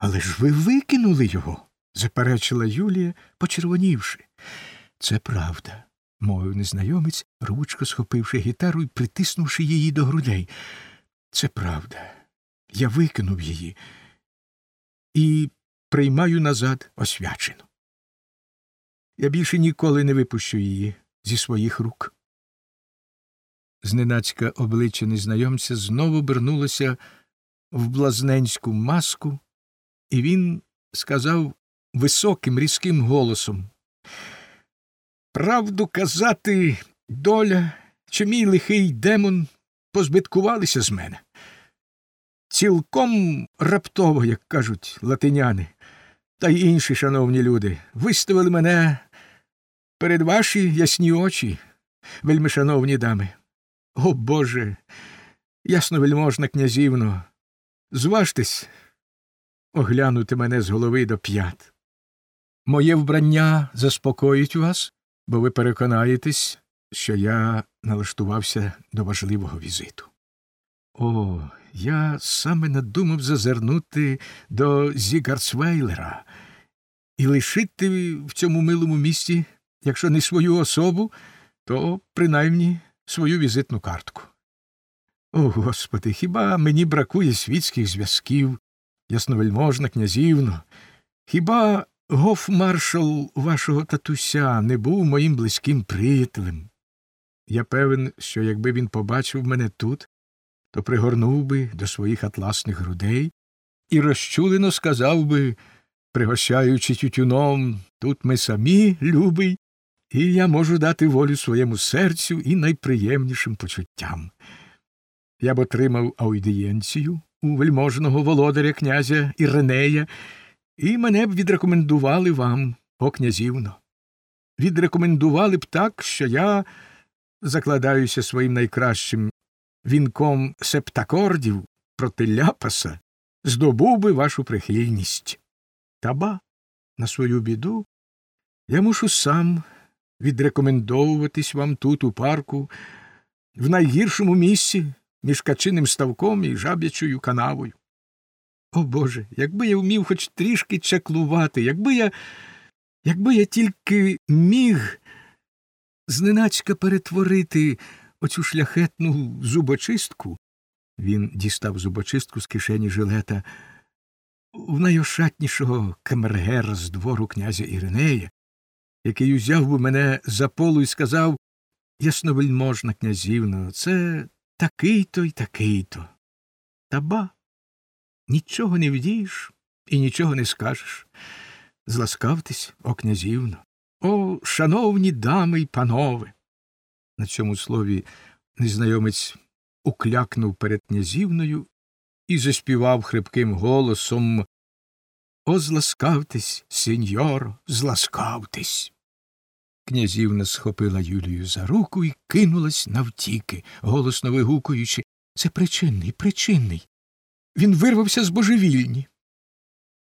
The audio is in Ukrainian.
Але ж ви викинули його, заперечила Юлія, почервонівши. Це правда, мовив незнайомець, ручко схопивши гітару і притиснувши її до грудей. Це правда. Я викинув її і приймаю назад освячену. Я більше ніколи не випущу її зі своїх рук. Зненацька обличчя незнайомця знову обернулося в блазненську маску, і він сказав високим різким голосом Правду казати, доля, чи мій лихий демон позбиткувалися з мене. Цілком раптово, як кажуть латиняни, та й інші шановні люди, виставили мене перед ваші ясні очі, вельми шановні дами. О Боже, ясновельможна князівно, зважтесь оглянути мене з голови до п'ят. Моє вбрання заспокоїть вас, бо ви переконаєтесь, що я налаштувався до важливого візиту. О, я саме надумав зазирнути до Зігарцвейлера і лишити в цьому милому місті, якщо не свою особу, то принаймні свою візитну картку. О, Господи, хіба мені бракує світських зв'язків, ясновельможна князівно? Хіба гофмаршал вашого татуся не був моїм близьким приятелем? Я певен, що якби він побачив мене тут, то пригорнув би до своїх атласних грудей і розчулено сказав би, пригощаючи тютюном, тут ми самі, любий, і я можу дати волю своєму серцю і найприємнішим почуттям. Я б отримав аудієнцію у вельможного володаря князя Іренея, і мене б відрекомендували вам, о князівно. Відрекомендували б так, що я закладаюся своїм найкращим вінком септакордів проти ляпаса, здобув би вашу прихильність. Та ба, на свою біду, я мушу сам відрекомендовуватись вам тут, у парку, в найгіршому місці між качиним ставком і жаб'ячою канавою. О Боже, якби я вмів хоч трішки чаклувати, якби я. Якби я тільки міг зненацька перетворити оцю шляхетну зубочистку, він дістав зубочистку з кишені жилета, в найошатнішого камергера з двору князя Іринея, який узяв би мене за полу і сказав Ясновельможна князівно, це такий то й такий то. Та ба, нічого не вдієш і нічого не скажеш. Зласкавтесь, о князівно, о, шановні дами й панове. На цьому слові незнайомець уклякнув перед князівною і заспівав хрипким голосом О, зласкавтесь, сеньоро, зласкавтесь. Князівна схопила Юлію за руку і кинулась навтіки, голосно вигукуючи Це причинний, причинний. Він вирвався з божевільні.